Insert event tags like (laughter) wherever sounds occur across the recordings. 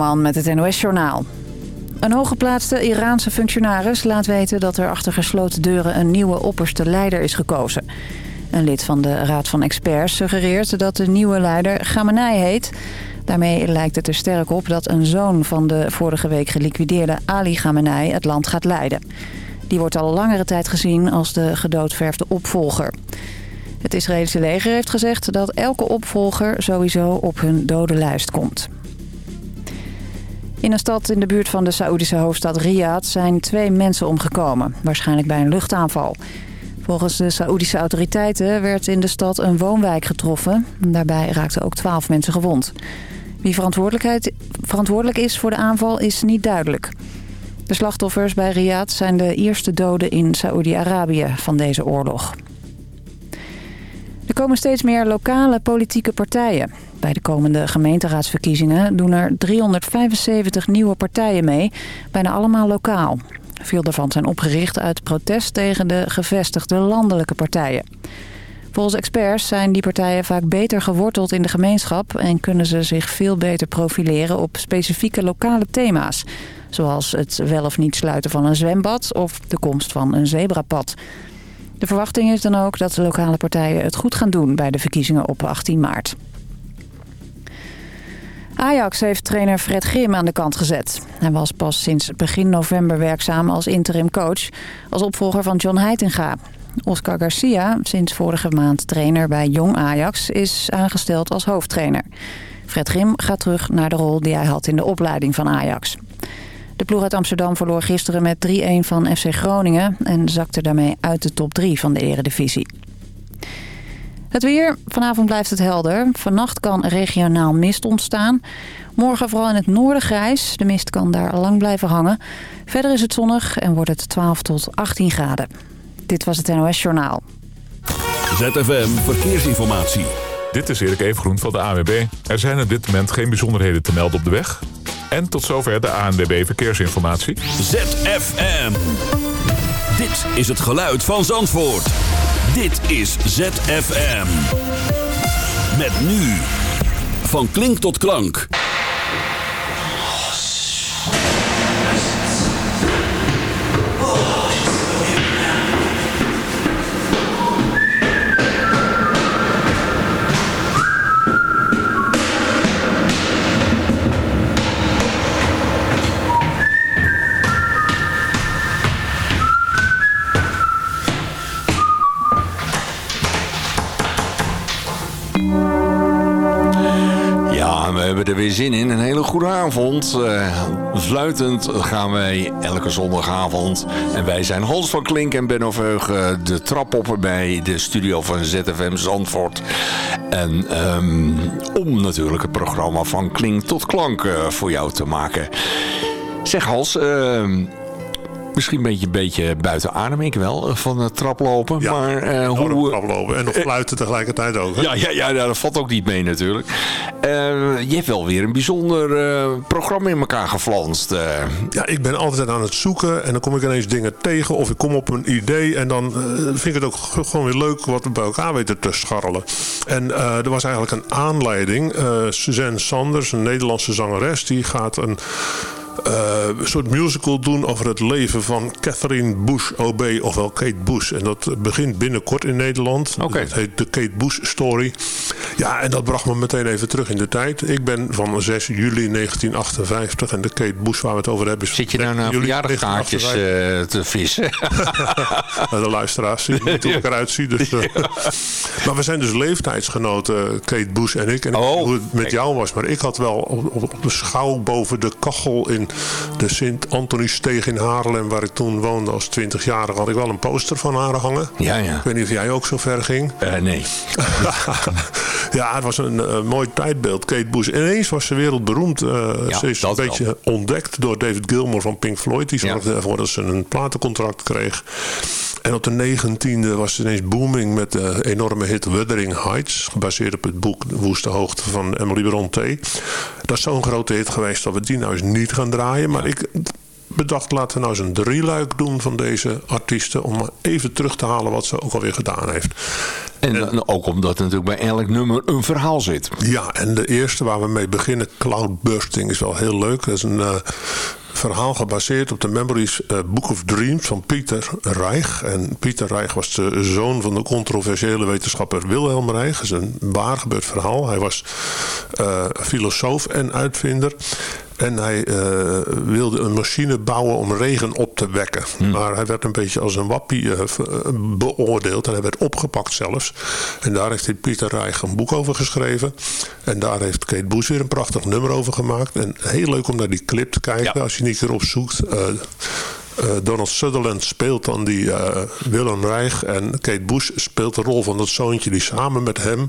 Man met het NOS-journaal. Een hooggeplaatste Iraanse functionaris laat weten dat er achter gesloten deuren een nieuwe opperste leider is gekozen. Een lid van de Raad van Experts suggereert dat de nieuwe leider Khamenei heet. Daarmee lijkt het er sterk op dat een zoon van de vorige week geliquideerde Ali Khamenei het land gaat leiden. Die wordt al langere tijd gezien als de gedoodverfde opvolger. Het Israëlische leger heeft gezegd dat elke opvolger sowieso op hun dodenlijst komt. In een stad in de buurt van de Saoedische hoofdstad Riyadh zijn twee mensen omgekomen. Waarschijnlijk bij een luchtaanval. Volgens de Saoedische autoriteiten werd in de stad een woonwijk getroffen. Daarbij raakten ook twaalf mensen gewond. Wie verantwoordelijk is voor de aanval is niet duidelijk. De slachtoffers bij Riyadh zijn de eerste doden in Saoedi-Arabië van deze oorlog. Er komen steeds meer lokale politieke partijen. Bij de komende gemeenteraadsverkiezingen doen er 375 nieuwe partijen mee, bijna allemaal lokaal. Veel daarvan zijn opgericht uit protest tegen de gevestigde landelijke partijen. Volgens experts zijn die partijen vaak beter geworteld in de gemeenschap... en kunnen ze zich veel beter profileren op specifieke lokale thema's. Zoals het wel of niet sluiten van een zwembad of de komst van een zebrapad. De verwachting is dan ook dat de lokale partijen het goed gaan doen bij de verkiezingen op 18 maart. Ajax heeft trainer Fred Grim aan de kant gezet. Hij was pas sinds begin november werkzaam als interim coach... als opvolger van John Heitinga. Oscar Garcia, sinds vorige maand trainer bij Jong Ajax... is aangesteld als hoofdtrainer. Fred Grim gaat terug naar de rol die hij had in de opleiding van Ajax. De ploeg uit Amsterdam verloor gisteren met 3-1 van FC Groningen... en zakte daarmee uit de top 3 van de eredivisie. Het weer. Vanavond blijft het helder. Vannacht kan regionaal mist ontstaan. Morgen vooral in het noorden grijs. De mist kan daar lang blijven hangen. Verder is het zonnig en wordt het 12 tot 18 graden. Dit was het NOS Journaal. ZFM Verkeersinformatie. Dit is Erik Evengroen van de AWB. Er zijn op dit moment geen bijzonderheden te melden op de weg. En tot zover de ANWB Verkeersinformatie. ZFM. Dit is het geluid van Zandvoort. Dit is ZFM. Met nu. Van klink tot klank. Hebben er weer zin in. Een hele goede avond. Uh, gaan wij elke zondagavond. En wij zijn Hans van Klink en Benno Veugen de trap bij de studio van ZFM Zandvoort. En um, om natuurlijk het programma van Klink tot Klank voor jou te maken. Zeg Hans... Uh, Misschien een beetje, beetje buiten adem, ik wel, eh, van het traplopen. Ja, maar uh, hoe... traplopen en nog fluiten tegelijkertijd ook. Hè? Ja, ja, ja, dat valt ook niet mee natuurlijk. Uh, je hebt wel weer een bijzonder uh, programma in elkaar geflanst. Ja, ik ben altijd aan het zoeken en dan kom ik ineens dingen tegen of ik kom op een idee en dan vind ik het ook gewoon weer leuk wat we bij elkaar weten te scharrelen. En er was eigenlijk een aanleiding. Suzanne Sanders, een Nederlandse zangeres, die gaat een uh, een soort musical doen over het leven van Catherine Bush OB, ofwel Kate Bush. En dat begint binnenkort in Nederland. Okay. Dat heet de Kate Bush Story. Ja, en dat bracht me meteen even terug in de tijd. Ik ben van 6 juli 1958 en de Kate Bush waar we het over hebben... Zit je nou naar verjaardagkaartjes uh, te vissen? (laughs) de luisteraars zien niet hoe ik eruit zie. Dus, (laughs) uh, maar we zijn dus leeftijdsgenoten, Kate Bush en ik. En oh, hoe het met jou was. Maar ik had wel op, op de schouw boven de kachel in de Sint-Antoniesteeg in Haarlem, waar ik toen woonde als 20-jarige, had ik wel een poster van haar hangen. Ja, ja. Ik weet niet of jij ook zo ver ging. Uh, nee. (laughs) ja, het was een mooi tijdbeeld. Kate Bush. Ineens was ze wereldberoemd. Uh, ja, ze is een beetje wel. ontdekt door David Gilmour van Pink Floyd. Die zorgde ja. ervoor dat ze een platencontract kreeg. En op de 19e was het ineens booming met de enorme hit Wuthering Heights. Gebaseerd op het boek De Woeste Hoogte van Emily Brontë. Dat is zo'n grote hit geweest dat we die nou eens niet gaan draaien. Maar ik bedacht, laten we nou eens een drieluik doen van deze artiesten. Om even terug te halen wat ze ook alweer gedaan heeft. En, ook omdat er natuurlijk bij elk nummer een verhaal zit. Ja, en de eerste waar we mee beginnen, Cloudbursting, is wel heel leuk. Dat is een uh, verhaal gebaseerd op de Memories uh, Book of Dreams van Pieter Reich. En Pieter Reich was de zoon van de controversiële wetenschapper Wilhelm Reich. Dat is een waar gebeurd verhaal. Hij was uh, filosoof en uitvinder. En hij uh, wilde een machine bouwen om regen op te wekken. Hmm. Maar hij werd een beetje als een wappie uh, beoordeeld. En hij werd opgepakt zelfs. En daar heeft hij Pieter Reich een boek over geschreven. En daar heeft Kate Bush weer een prachtig nummer over gemaakt. En heel leuk om naar die clip te kijken. Als je niet erop zoekt. Uh, Donald Sutherland speelt dan die uh, Willem Reich. En Kate Bush speelt de rol van dat zoontje die samen met hem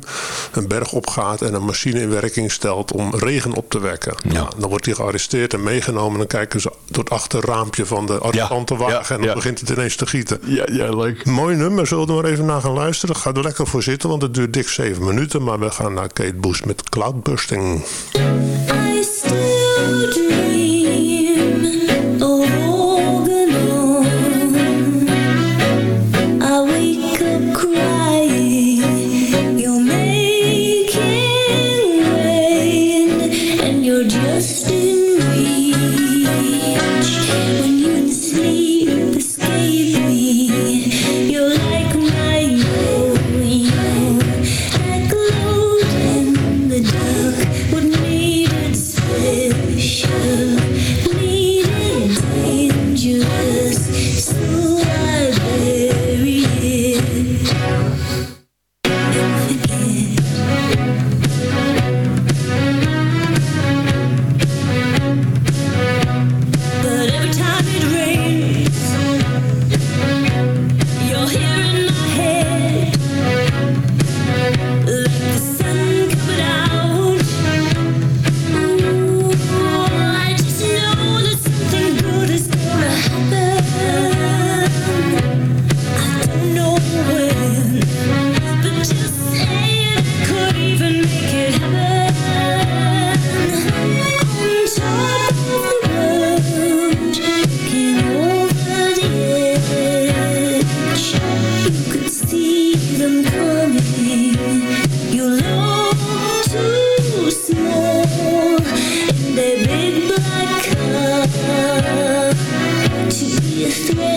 een berg opgaat en een machine in werking stelt om regen op te wekken. Ja. Nou, dan wordt hij gearresteerd en meegenomen. En dan kijken ze door het achterraampje van de arrestantenwagen. en dan begint het ineens te gieten. Ja, ja, leuk. Mooi nummer. Zullen we er maar even naar gaan luisteren? Ga er lekker voor zitten, want het duurt dik zeven minuten. Maar we gaan naar Kate Bush met Cloudbursting. through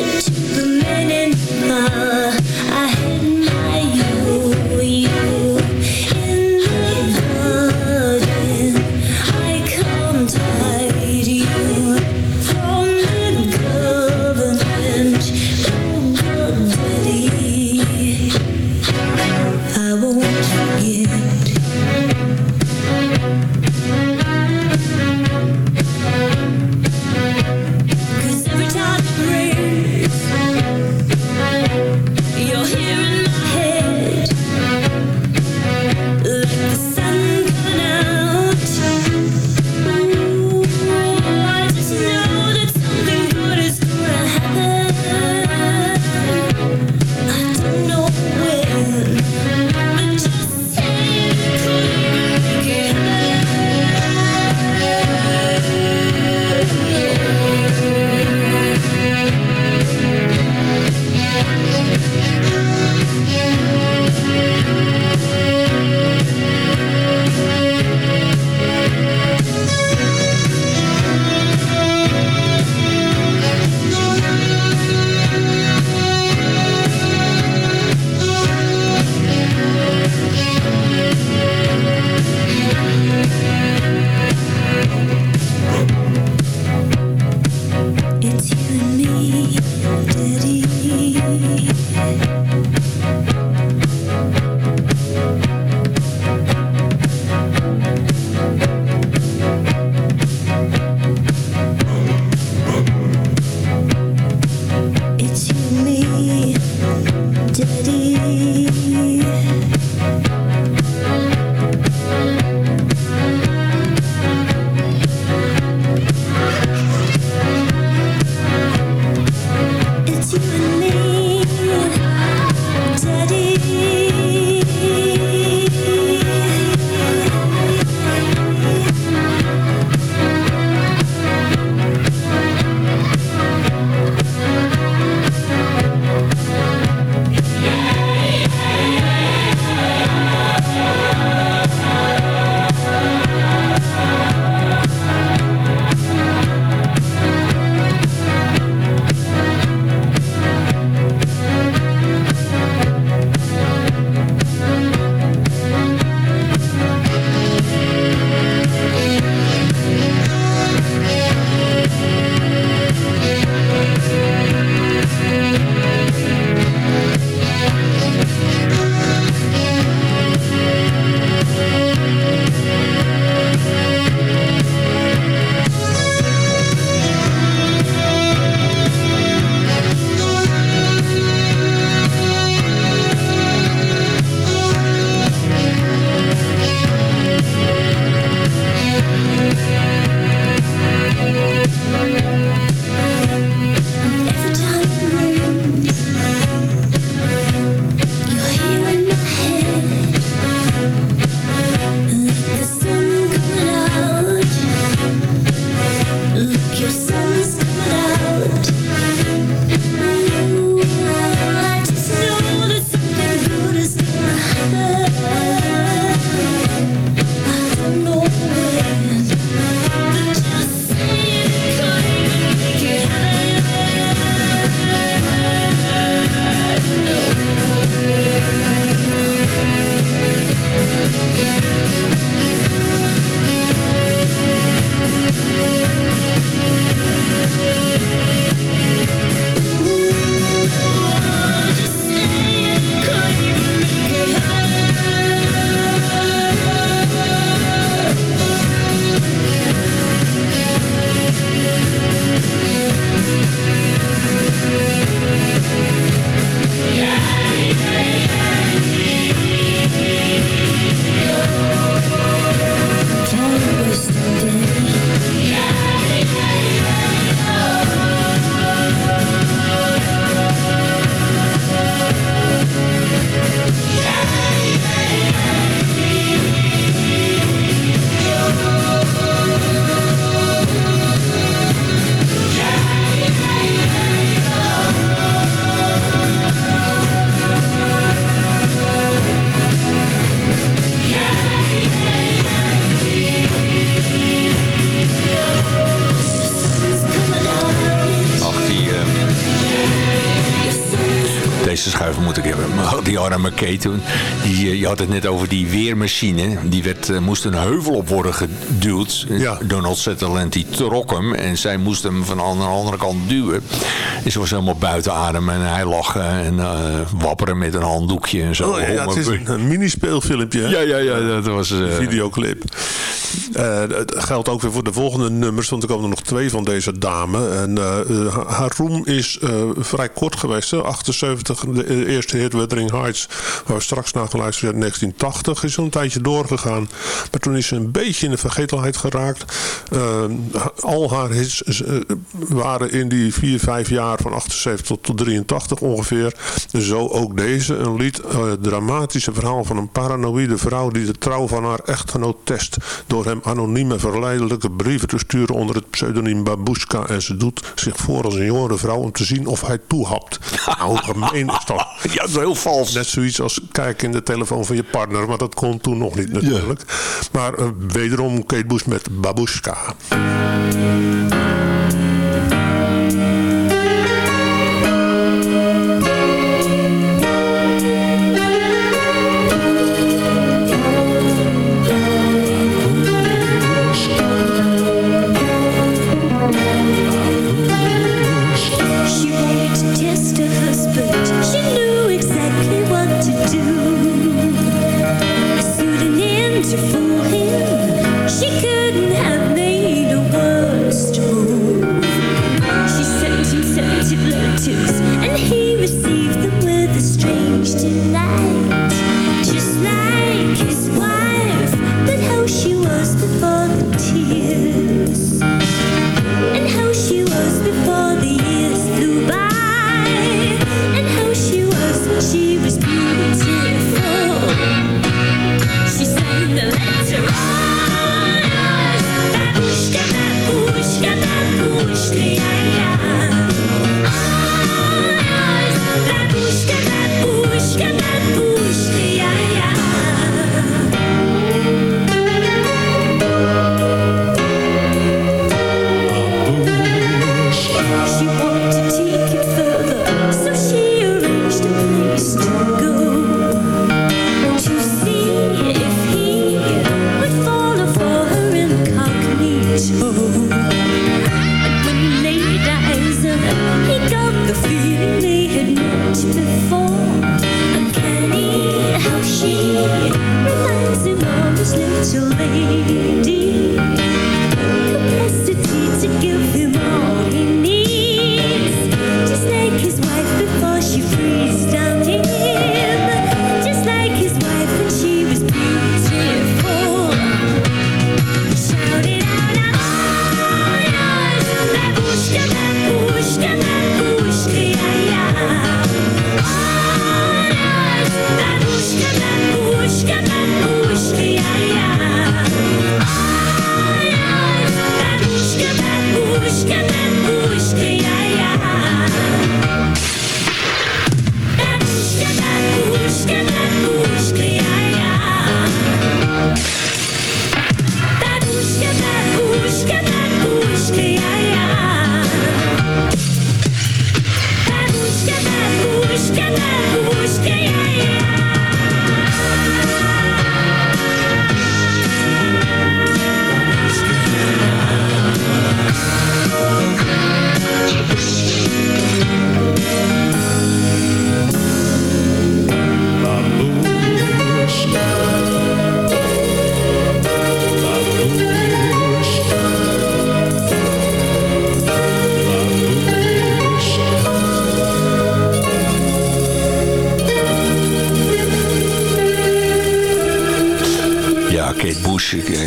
Die die, je had het net over die weermachine. Die werd, moest een heuvel op worden geduwd. Ja. Donald Sutherland die trok hem en zij moest hem van aan de andere kant duwen. En ze was helemaal buiten adem en hij lag en wapperen met een handdoekje en zo. Oh, ja, het is een, mini-speelfilmpje. Ja, ja, ja, dat was... een videoclip. Dat geldt ook weer voor de volgende nummers, want er komen er nog twee van deze dame. En haar roem is vrij kort geweest. 78, de eerste hit Wuthering Heights, waar we straks naar geluisterd hebben, 1980. Is een tijdje doorgegaan. Maar toen is ze een beetje in de vergetelheid geraakt. Al haar hits waren in die 4, 5 jaar van 78 tot, tot 83 ongeveer. Zo ook deze. Een lied, uh, dramatische verhaal van een paranoïde vrouw die de trouw van haar echtgenoot test. Door hem anonieme verleidelijke brieven te sturen onder het pseudoniem Babushka. En ze doet zich voor als een jongere vrouw om te zien of hij toehapt. (laughs) Nou, hoe gemeen is dat? Ja, dat is heel vals. Net zoiets als kijken in de telefoon van je partner. Maar dat kon toen nog niet natuurlijk. Maar uh, wederom Kate Bush met Babushka.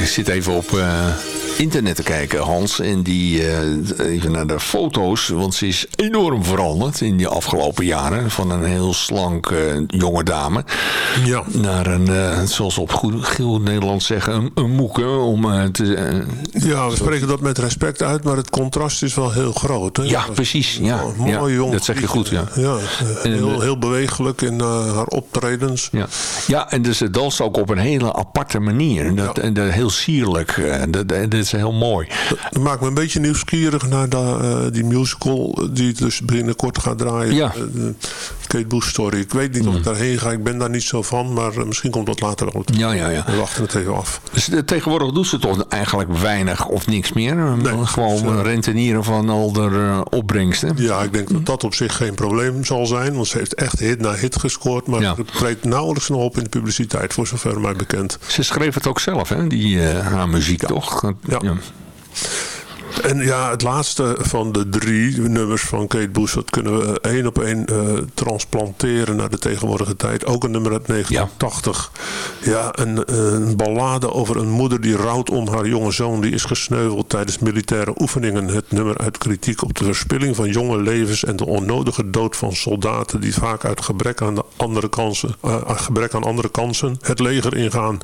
Zit even op uh, internet te kijken, Hans. En die, uh, even naar de foto's. Want ze is enorm veranderd in die afgelopen jaren. Van een heel slank uh, jonge dame. Ja. Naar een, zoals op goed, goed Nederlands zeggen, een, een moeke. Om, te, ja, we spreken dat met respect uit. Maar het contrast is wel heel groot. Hè? Ja, precies. Ja, mooi jong. Dat zeg je goed, ja. ja heel, heel bewegelijk in haar optredens. Ja, ja en dus het danst ook op een hele aparte manier. Dat, ja. en, heel sierlijk. De, de, dit is heel mooi. Dat, maakt me een beetje nieuwsgierig naar de, die musical die dus binnenkort gaat draaien. Ja. Kate Bush Story. Ik weet niet of ik mm. daarheen ga. Ik ben daar niet zo van. Maar misschien komt dat later wel. Ja, ja, ja. We wachten het even af. Dus tegenwoordig doet ze toch eigenlijk weinig of niks meer? Nee, Gewoon rentenieren van al de opbrengsten? Ja, ik denk dat dat op zich geen probleem zal zijn. Want ze heeft echt hit na hit gescoord. Maar ja. het treedt nauwelijks nog op in de publiciteit, voor zover mij bekend. Ze schreef het ook zelf, hè? Die, uh, haar muziek, toch? Ja. ja. En ja, het laatste van de drie nummers van Kate Bush... dat kunnen we één op één uh, transplanteren naar de tegenwoordige tijd. Ook een nummer uit 1980. Ja, een, een, ballade over een moeder die rouwt om haar jonge zoon... die is gesneuveld tijdens militaire oefeningen. Het nummer uit kritiek op de verspilling van jonge levens... en de onnodige dood van soldaten... die vaak uit gebrek aan, de andere kansen, uh, gebrek aan andere kansen het leger ingaan.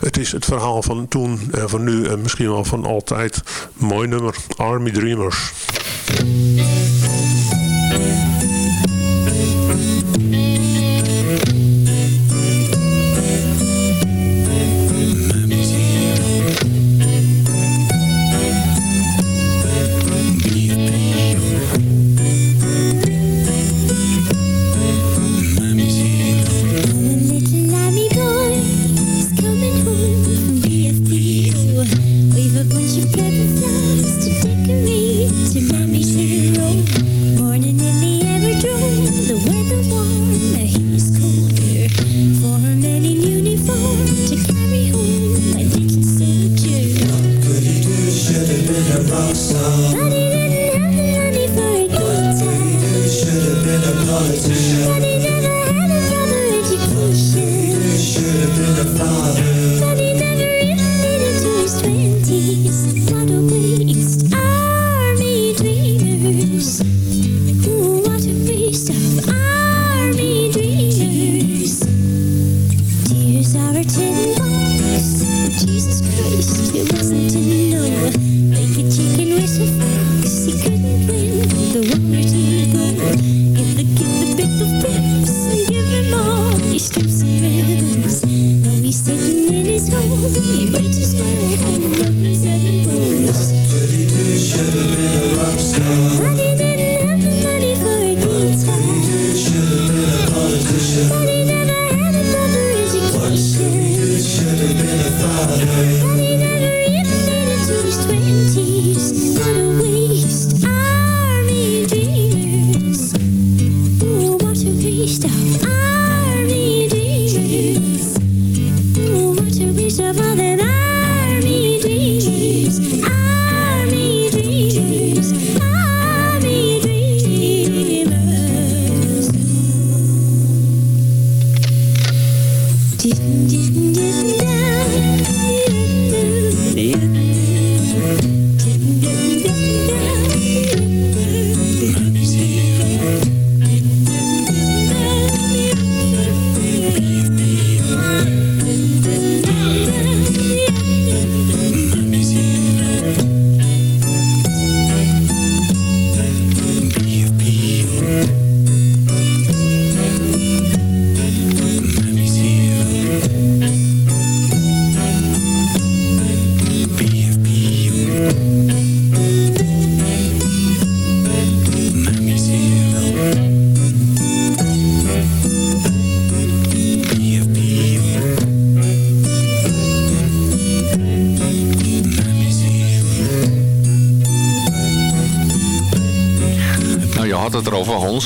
Het is het verhaal van toen en van nu... en misschien wel van altijd mooi nummer Dreamer, Army Dreamer. Dit, dit, dit.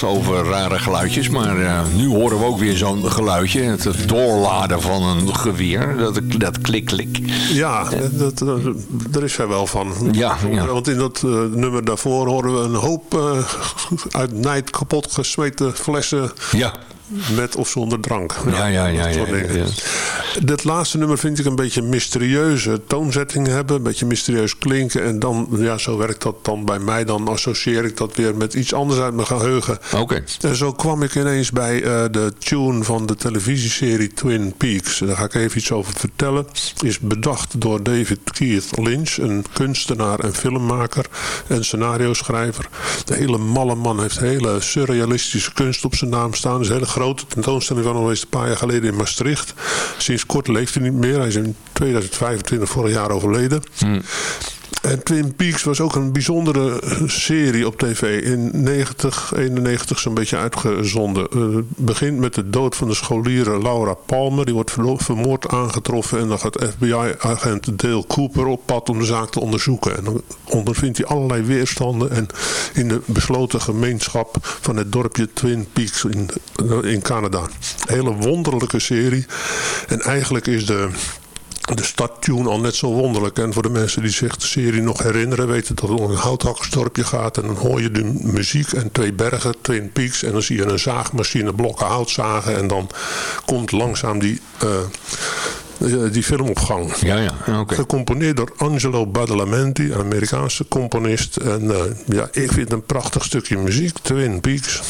Over rare geluidjes. Maar uh, nu horen we ook weer zo'n geluidje. Het doorladen van een geweer. Dat, dat klik-klik. Ja, dat, dat, daar is hij wel van. Ja, ja. Want in dat uh, nummer daarvoor horen we een hoop uh, uit nijd kapot gesmeten flessen. Ja met of zonder drank. Ja, ja, ja. ja, ja, Dit laatste nummer vind ik een beetje mysterieuze toonzetting hebben. Een beetje mysterieus klinken. En dan, ja, zo werkt dat dan bij mij. Dan associeer ik dat weer met iets anders uit mijn geheugen. Oké. En zo kwam ik ineens bij uh, de tune van de televisieserie Twin Peaks. Daar ga ik even iets over vertellen. Is bedacht door David Keith Lynch. Een kunstenaar en filmmaker. En scenario schrijver. De hele malle man heeft hele surrealistische kunst op zijn naam staan. Is hele grote tentoonstelling van geweest een paar jaar geleden in Maastricht. Sinds kort leeft hij niet meer. Hij is in 2025 vorig jaar overleden. Hmm. Twin Peaks was ook een bijzondere serie op tv. In 90, 91 zo'n beetje uitgezonden. Uh, het begint met de dood van de scholier Laura Palmer. Die wordt vermoord aangetroffen. En dan gaat FBI-agent Dale Cooper op pad om de zaak te onderzoeken. En dan ondervindt hij allerlei weerstanden. En in de besloten gemeenschap van het dorpje Twin Peaks in, in Canada. Hele wonderlijke serie. En eigenlijk is de de starttune al net zo wonderlijk. En voor de mensen die zich de serie nog herinneren... weten dat het om een houthakkersdorpje gaat... en dan hoor je de muziek en twee bergen, Twin Peaks... en dan zie je een zaagmachine blokken hout zagen... en dan komt langzaam die... Uh, die film op gang. Ja, ja, okay. Gecomponeerd door Angelo Badalamenti, een Amerikaanse componist. En uh, ja, ik vind het een prachtig stukje muziek, Twin Peaks.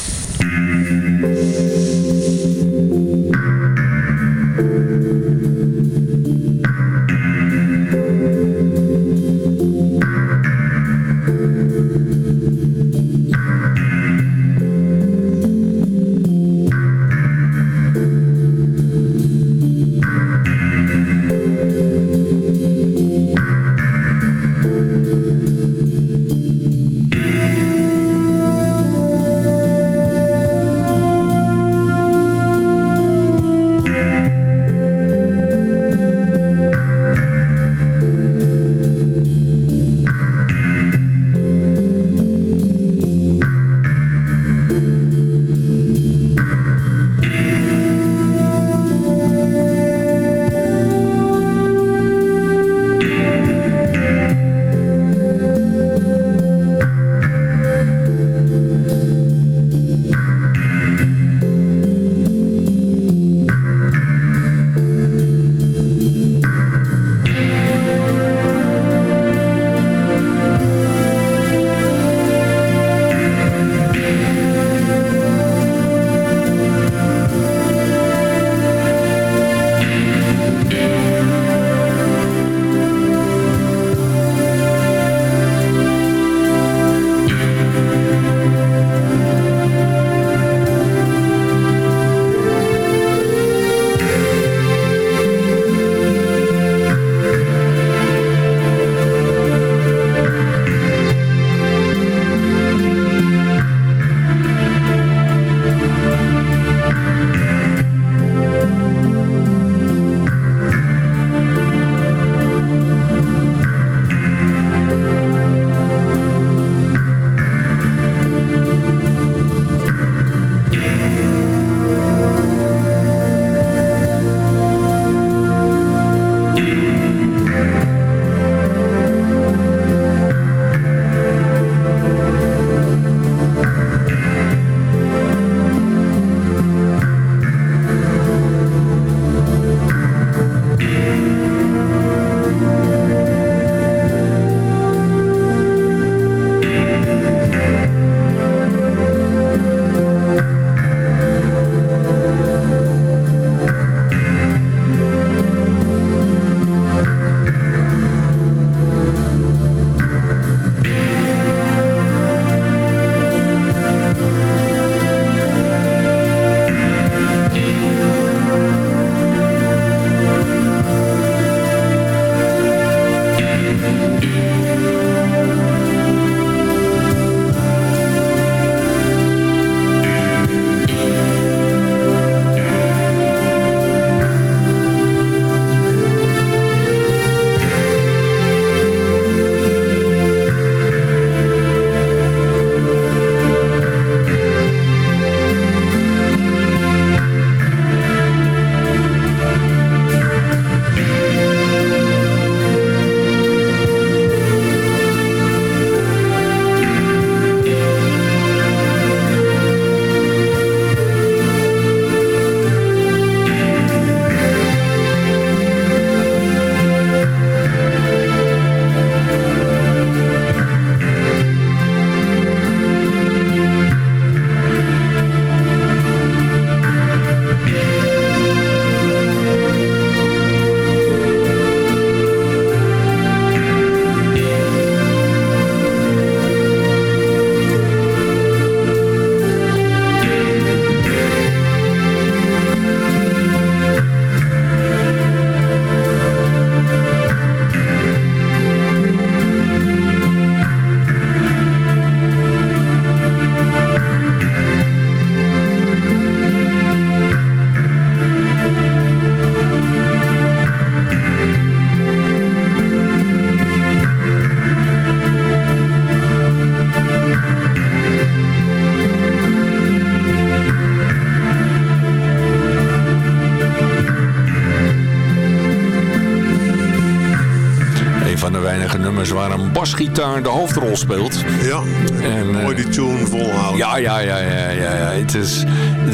Basgitaar de hoofdrol speelt. Ja, en, mooi die tune volhouden. Ja, ja, ja, ja, ja. Het is,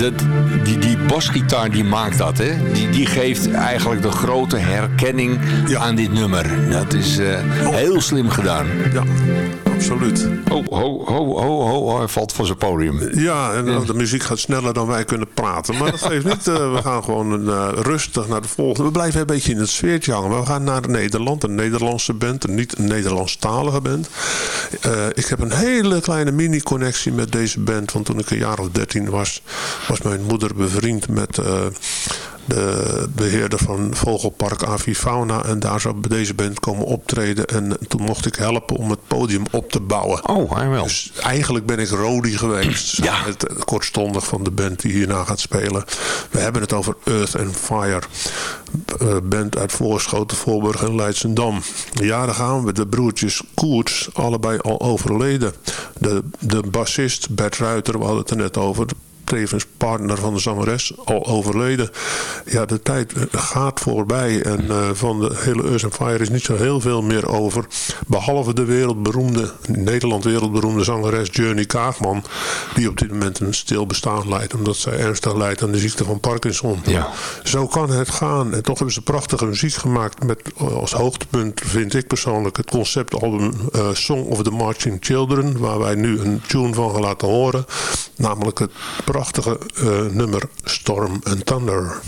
dat, die, die basgitaar die maakt dat, hè. Die, die geeft eigenlijk de grote herkenning aan dit nummer. Dat is heel slim gedaan. Ja absoluut. Oh, ho, ho, ho, ho, hij valt van zijn podium. Ja, en de muziek gaat sneller dan wij kunnen praten. Maar dat (laughs) geeft niet. Uh, we gaan gewoon uh, rustig naar de volgende. We blijven een beetje in het sfeertje hangen. We gaan naar Nederland, een Nederlandse band. Een niet een Nederlandstalige band. Uh, ik heb een hele kleine mini-connectie met deze band. Want toen ik een jaar of dertien was, was mijn moeder bevriend met de beheerder van Vogelpark Avifauna. En daar zou deze band komen optreden. En toen mocht ik helpen om het podium op te bouwen. Oh, hij wel. Dus eigenlijk ben ik Rodi geweest. (clears throat) Ja. Het kortstondig van de band die hierna gaat spelen. We hebben het over Earth and Fire. Uh, band uit Voorschoten, Voorburg en Leidsendam. Ja, daar gaan we. De broertjes Koerts, allebei al overleden. De, de bassist Bert Ruiter, we hadden het er net over tevens partner van de zangeres, al overleden. Ja, de tijd gaat voorbij en uh, van de hele Earth and Fire is niet zo heel veel meer over. Behalve de wereldberoemde, Nederland wereldberoemde zangeres Journey Kaagman, die op dit moment een stil bestaan leidt, omdat zij ernstig lijdt aan de ziekte van Parkinson. Ja. Zo kan het gaan. En toch hebben ze prachtige muziek gemaakt met als hoogtepunt, vind ik persoonlijk, het conceptalbum uh, Song of the Marching Children, waar wij nu een tune van gaan laten horen. Namelijk het prachtige uh, nummer Storm and Thunder.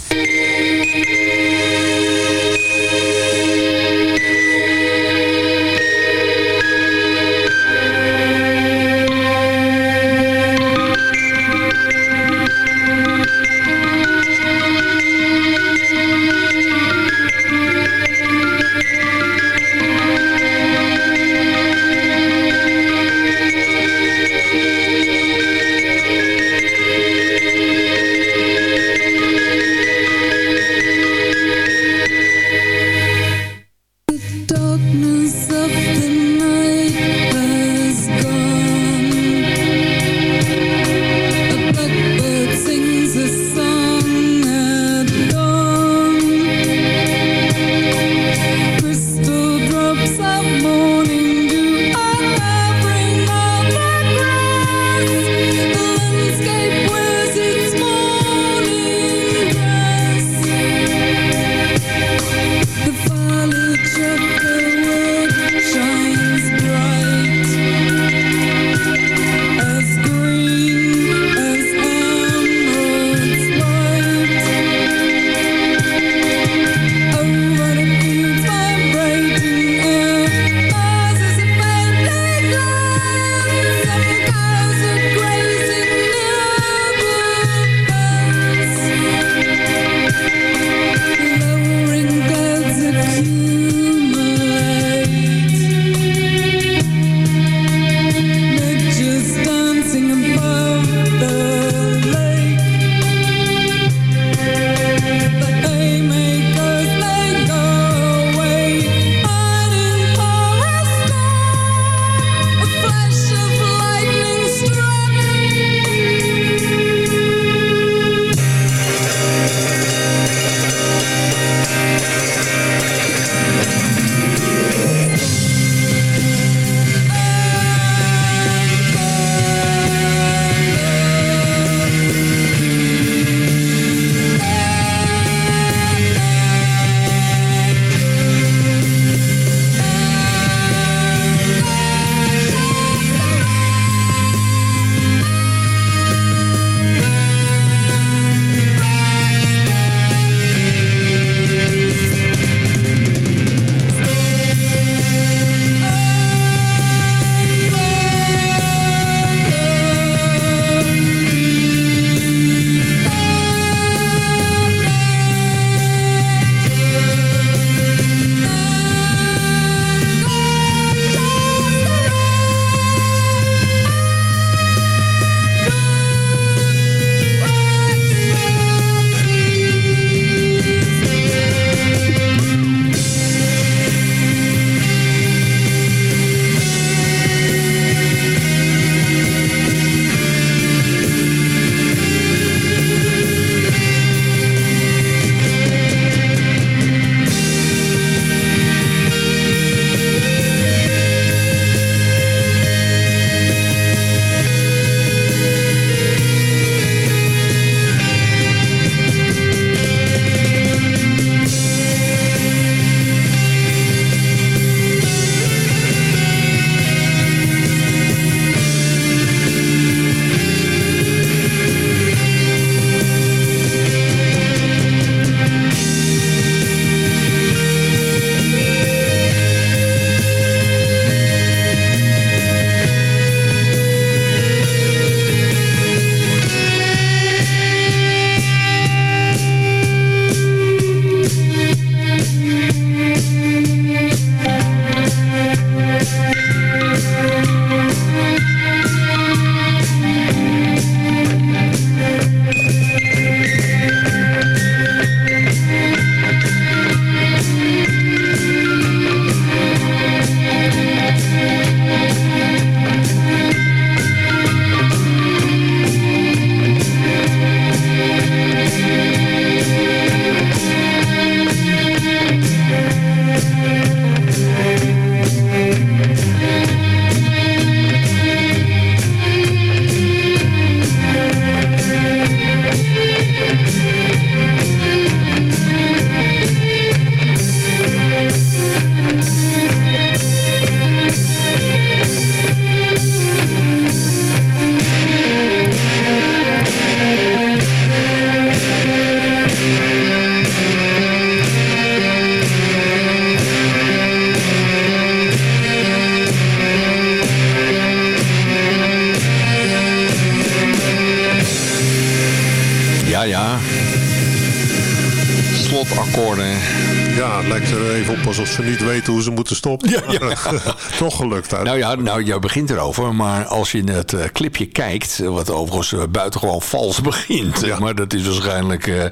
Ze niet weten hoe ze moeten stoppen. Ja, ja. (laughs) Toch gelukt. Uit. Nou ja, nou, jij begint erover. Maar als je het uh, clipje kijkt, wat overigens uh, buitengewoon vals (laughs) begint. Ja. Maar dat is waarschijnlijk uh,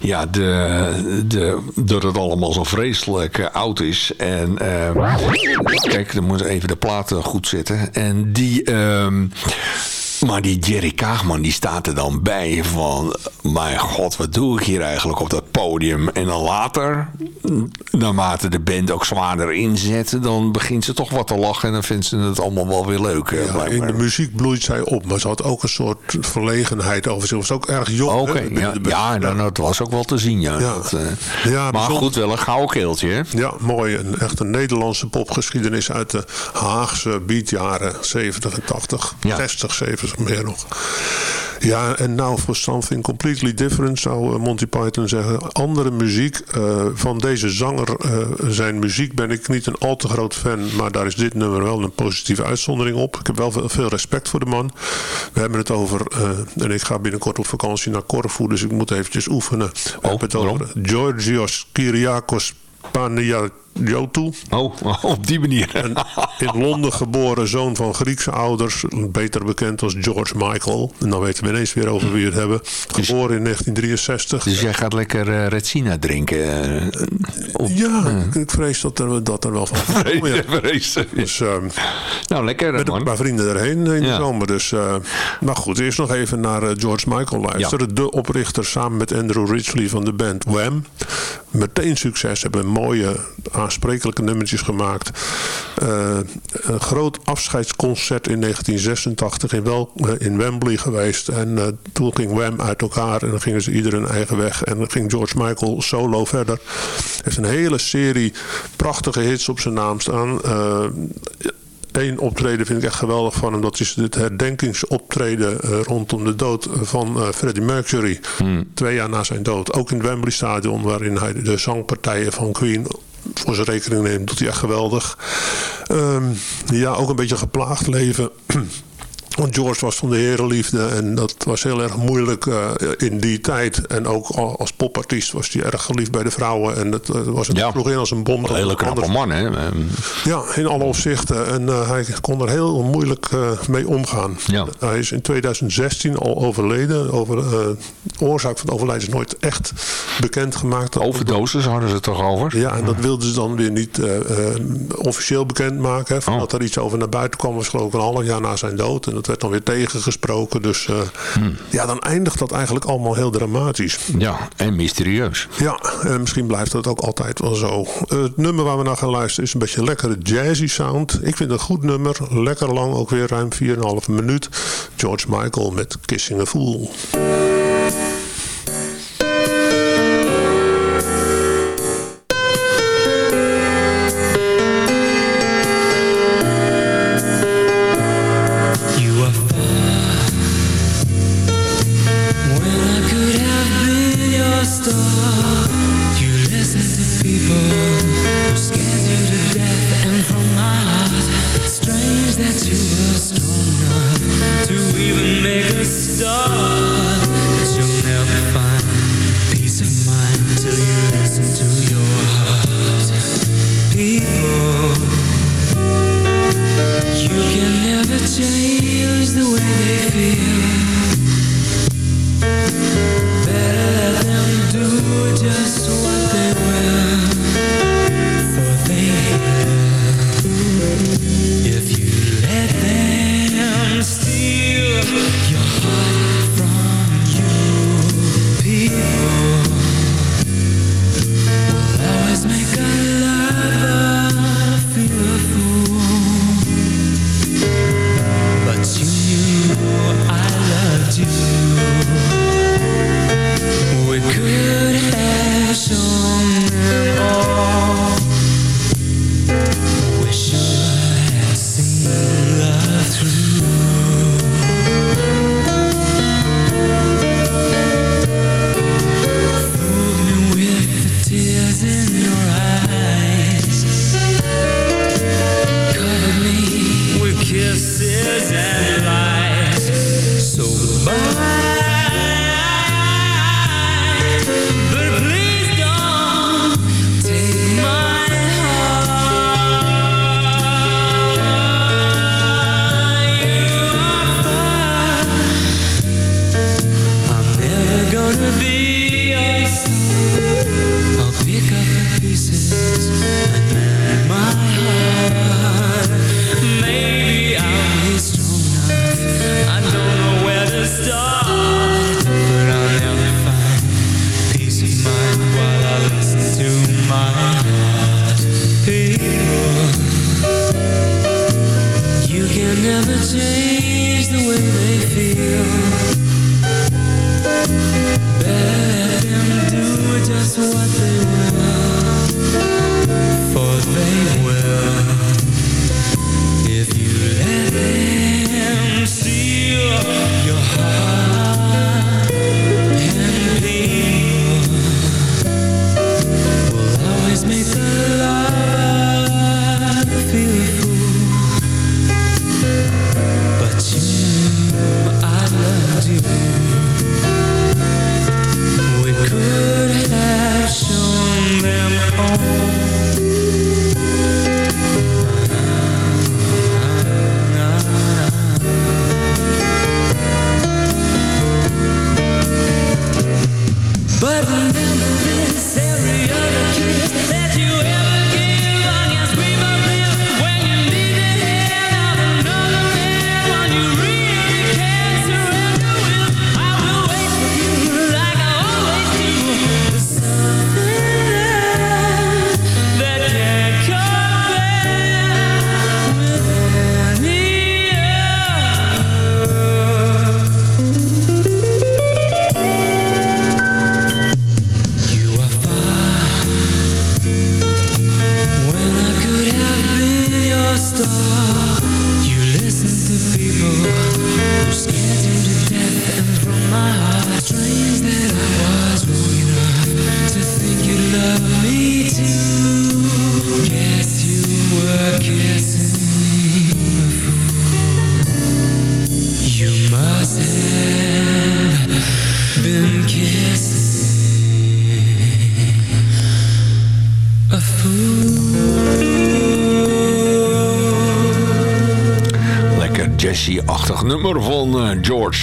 ja, de, de, dat het allemaal zo vreselijk oud is. En kijk, dan moet even de platen goed zitten. En die... Ehm, maar die Jerry Kaagman die staat er dan bij van... mijn god, wat doe ik hier eigenlijk op dat podium? En dan later, naarmate de band ook zwaarder inzet... dan begint ze toch wat te lachen en dan vindt ze het allemaal wel weer leuk. Ja, in de muziek bloeit zij op, maar ze had ook een soort verlegenheid over zich. Ze was ook erg jong. Oké, ja, ja dan, dat was ook wel te zien, ja. ja. Dat, uh, ja maar goed, wel een gouden keeltje, hè? Ja, mooi. Een, echt een Nederlandse popgeschiedenis uit de Haagse beatjaren 70 en 80. 60, 70 meer nog. Ja, en nou for something completely different zou eh, Monty Python zeggen. Andere muziek uh, van deze zanger, uh, zijn muziek ben ik niet een al te groot fan. Maar daar is dit nummer wel een positieve uitzondering op. Ik heb wel veel respect voor de man. We hebben het over, en ik ga binnenkort op vakantie naar Corfu. Dus ik moet eventjes oefenen. We oh, hebben het over Georgios Kyriakos Pania Jotu. Oh, (laughs) op die manier. Een in Londen geboren zoon van Griekse ouders. Beter bekend als George Michael. En dan weten we ineens weer over wie we het hebben. Dus- geboren in 1963. Dus jij gaat lekker uh, Retsina drinken? Uh, ja, ik vrees dat er, dat er wel van (laughs) komt. Ja. Vrees, dus, uh, nou, lekker Met een paar vrienden erheen in de zomer. Dus, maar goed, eerst nog even naar George Michael luisteren. De oprichter samen met Andrew Ridgely van de band Wham. Meteen succes. Hebben mooie aansprekelijke nummertjes gemaakt. Uh, een groot afscheidsconcert in 1986 in, wel, uh, in Wembley geweest. En uh, toen ging Wham uit elkaar en dan gingen ze ieder hun eigen weg. En dan ging George Michael solo verder. Hij heeft een hele serie prachtige hits op zijn naam staan. Eén optreden vind ik echt geweldig van hem. Dat is het herdenkingsoptreden uh, rondom de dood van uh, Freddie Mercury. Hmm. Twee jaar na zijn dood. Ook in het Wembley Stadion waarin hij de zangpartijen van Queen voor zijn rekening neemt, doet hij echt geweldig. Um, ja, ook een beetje geplaagd leven. (clears throat) Want George was van de herenliefde en dat was heel erg moeilijk uh, in die tijd. En ook als popartiest was hij erg geliefd bij de vrouwen. En dat uh, was ja. in als een bom. Een hele knappe man, hè? Ja, in alle opzichten. En uh, hij kon er heel moeilijk mee omgaan. Ja. Hij is in 2016 al overleden. Over, de oorzaak van het overlijden is nooit echt bekendgemaakt. Overdosis hadden ze het toch over? Ja, en dat wilden ze dan weer niet officieel bekendmaken. Hè, oh. Dat er iets over naar buiten kwam was geloof ik een half jaar na zijn dood. En dat werd dan weer tegengesproken. Dus uh, hmm. ja, dan eindigt dat eigenlijk allemaal heel dramatisch. Ja, en mysterieus. Ja, en misschien blijft dat ook altijd wel zo. het nummer waar we naar gaan luisteren is een beetje lekkere jazzy sound. Ik vind het een goed nummer. Lekker lang, ook weer ruim 4,5 minuut. George Michael met Kissing a Fool.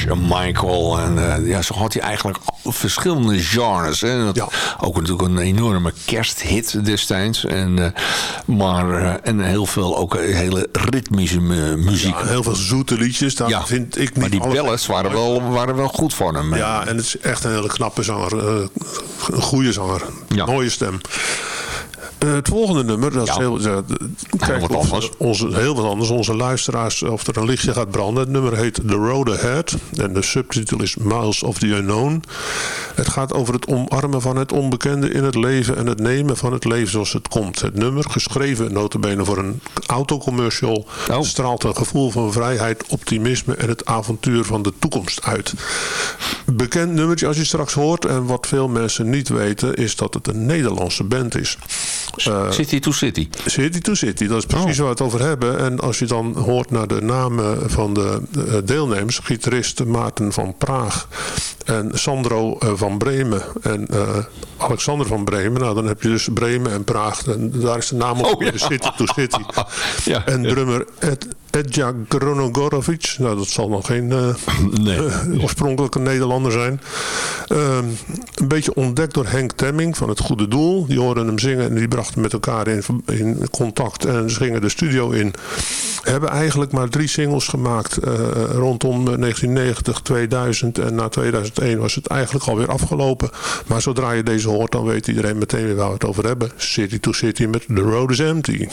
George Michael. En uh, ja, zo had hij eigenlijk verschillende genres. Hè. Dat, Ook natuurlijk een enorme kersthit destijds. En, uh, maar, en heel veel ook hele ritmische muziek. Ja, heel veel zoete liedjes. Daar ja, vind ik niet maar die ballads waren wel, waren wel goed voor hem. Ja, en het is echt een hele knappe zanger. een goede zanger. Mooie stem. Eh, het volgende nummer, dat is heel, kijk, wat anders. Onze, heel wat anders. Onze luisteraars, of er een lichtje gaat branden. Het nummer heet The Road Ahead. En de subtitel is Miles of the Unknown. Het gaat over het omarmen van het onbekende in het leven. En het nemen van het leven zoals het komt. Het nummer, geschreven notabene voor een autocommercial. Oh. Straalt een gevoel van vrijheid, optimisme en het avontuur van de toekomst uit. Bekend nummertje als je straks hoort. En wat veel mensen niet weten is dat het een Nederlandse band is. Uh, city to City. City to City, dat is precies oh. waar we het over hebben. En als je dan hoort naar de namen van de deelnemers... gitarist Maarten van Praag en Sandro eh, van Bremen en uh, Alexander van Bremen. Nou, dan heb je dus Bremen en Praag. En daar is de naam op, oh, City to City. (laughs) ja, en drummer Ed, Edja Gronogorovic. Nou, dat zal nog geen uh, (laughs) nee. oorspronkelijke Nederlander zijn. Ehm, een beetje ontdekt door Henk Temming van Het Goede Doel. Die hoorden hem zingen en die brachten met elkaar in, in contact. En ze gingen de studio in. Hebben eigenlijk maar drie singles gemaakt rondom 1990, 2000 en na 2000 2001 was het eigenlijk alweer afgelopen. Maar zodra je deze hoort, dan weet iedereen meteen weer waar we het over hebben. City to City met The Road is Empty.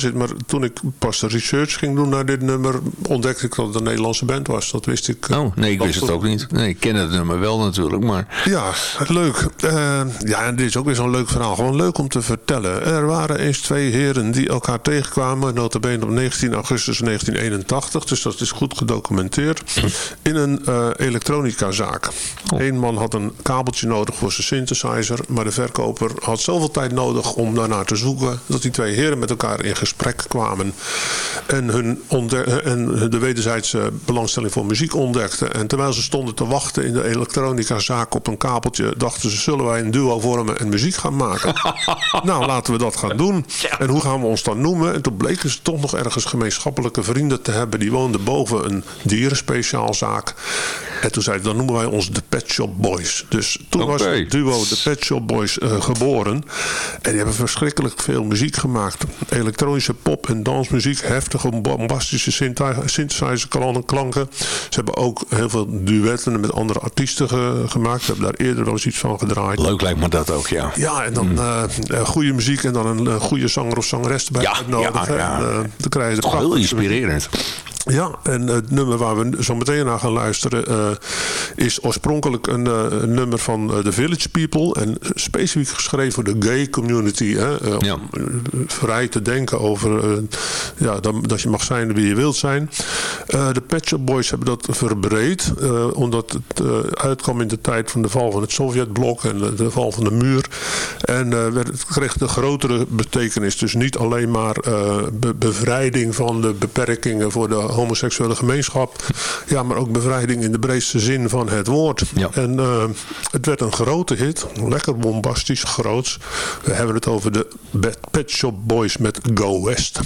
Zit, maar toen ik pas de research ging doen naar dit nummer, ontdekte ik dat het een Nederlandse band was. Dat wist ik. Oh, nee, ik wist het ook niet. Nee, ik ken het nummer wel natuurlijk, maar... Ja, leuk. Uh, ja, en dit is ook weer zo'n leuk verhaal. Gewoon leuk om te vertellen. Er waren eens twee heren die elkaar tegenkwamen, notabene op 19 augustus 1981, dus dat is goed gedocumenteerd, in een uh, elektronicazaak. Oh. Eén man had een kabeltje nodig voor zijn synthesizer, maar de verkoper had zoveel tijd nodig om daarnaar te zoeken. Dat die twee heren met elkaar in gesprek kwamen. En, hun en de wederzijdse belangstelling voor muziek ontdekten. En terwijl ze stonden te wachten in de elektronica zaak op een kabeltje. Dachten ze, zullen wij een duo vormen en muziek gaan maken? (laughs) nou, laten we dat gaan doen. En hoe gaan we ons dan noemen? En toen bleken ze toch nog ergens gemeenschappelijke vrienden te hebben. Die woonden boven een dierenspeciaalzaak. En toen zeiden dan noemen wij ons de Pet Shop Boys. Dus toen was het duo de Pet Shop Boys uh, geboren. En die hebben verschrikkelijk veel muziek gemaakt. Elektronische pop- en dansmuziek. Heftige, bombastische synthesizer klanken. Ze hebben ook heel veel duetten met andere artiesten gemaakt. Ze hebben daar eerder wel eens iets van gedraaid. Leuk lijkt me dat ook, ja. Ja, en dan mm. uh, goede muziek en dan een goede zanger of zangeres erbij ja, uitnodigen. Ja, ja. Uh, dan krijg je Toch heel inspirerend. Ja, en het nummer waar we zo meteen naar gaan luisteren uh, is oorspronkelijk een, uh, nummer van uh, The Village People. En specifiek geschreven voor de gay community. Hè, ja. Om vrij te denken over ja, dat, dat, je mag zijn wie je wilt zijn. de Pet Shop Boys hebben dat verbreed. omdat het uitkwam in de tijd van de val van het Sovjetblok en de, de val van de muur. En werd, het kreeg de grotere betekenis. Dus niet alleen maar be bevrijding van de beperkingen voor de homoseksuele gemeenschap. Ja, maar ook bevrijding in de breedste zin van het woord. En uh, het werd een grote hit. Lekker bombastisch, groots. We hebben het over de Pet Shop Boys met Go West.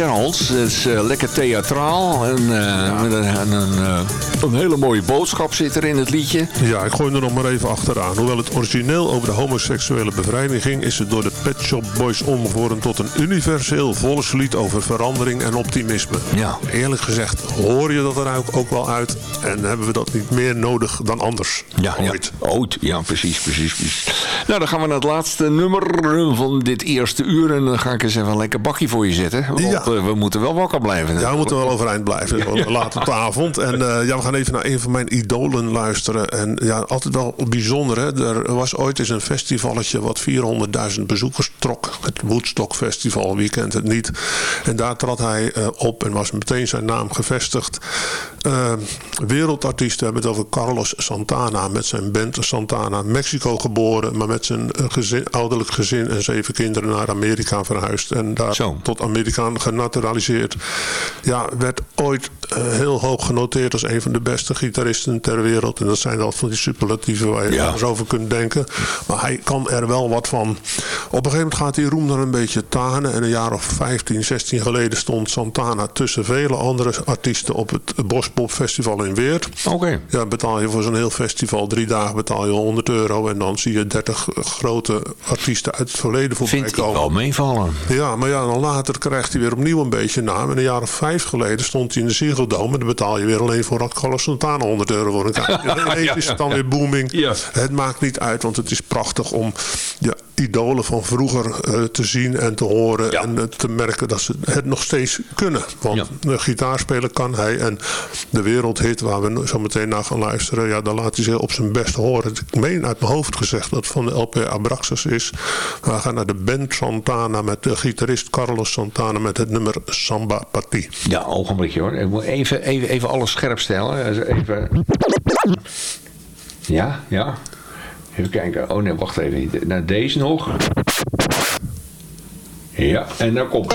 Het is lekker theatraal. En, met een, een, hele mooie boodschap zit er in het liedje. Ja, ik gooi er nog maar even achteraan. Hoewel het origineel over de homoseksuele bevrijding ging... is het door de Pet Shop Boys omgevormd tot een universeel volkslied over verandering en optimisme. Ja. Eerlijk gezegd hoor je dat er ook wel uit. En hebben we dat niet meer nodig dan anders. Ja, ooit. Ja, ooit. ja precies, precies, precies. Nou, dan gaan we naar het laatste nummer van dit eerste uur. En dan ga ik eens even een lekker bakje voor je zetten. Want ja. Eh, we moeten wel wakker blijven. Ja, we moeten wel overeind blijven. ja. Laat op de avond. En uh, ja, we gaan even naar een van mijn idolen luisteren. En ja, altijd wel bijzonder. Hè? Er was ooit eens een festivalletje wat 400.000 bezoekers trok. Het Woodstock Festival, wie kent het niet. En daar trad hij uh, op en was meteen zijn naam gevestigd. Uh, wereldartiest, we hebben het over Carlos Santana met zijn band Santana. Mexico geboren, maar met zijn gezin, ouderlijk gezin en zeven kinderen naar Amerika verhuisd. En daar tot Amerikaan genaturaliseerd. Ja, werd ooit uh, heel hoog genoteerd als een van de beste gitaristen ter wereld. En dat zijn al van die superlatieven waar je ja. over kunt denken. Maar hij kan er wel wat van. Op een gegeven moment gaat die roem dan een beetje tanen. En een jaar of 15, 16 geleden stond Santana tussen vele andere artiesten op het Bospop Festival in Weert. Oké. Ja, betaal je voor zo'n heel festival drie dagen betaal je 100 euro. En dan zie je 30 grote artiesten uit het verleden voorbij Vind komen. Vind ik wel meevallen. Ja, maar ja, dan later krijgt hij weer opnieuw een beetje naam. En een jaar of vijf geleden stond hij in de Ziggo Dome. En dan betaal je weer alleen voor Carlos Santana 100 euro voor een kaartje. Ineens (laughs) is het dan weer booming. Ja. Het maakt niet uit, want het is prachtig om ja, idolen van vroeger uh, te zien en te horen. En uh, te merken dat ze het nog steeds kunnen. Want ja. de gitaarspelen kan hij. En de wereldhit waar we zo meteen naar gaan luisteren. Ja, dan laat hij zich op zijn best horen. Ik meen uit mijn hoofd gezegd dat van de LP Abraxas is. We gaan naar de band Santana met de gitarist Carlos Santana met het nummer Samba Pati. Ja, ogenblikje hoor. Ik moet even, even, even alles scherp stellen. Even... Ja, ja. Even kijken. Oh nee, wacht even. Nou, deze nog. Ja, en dan komt...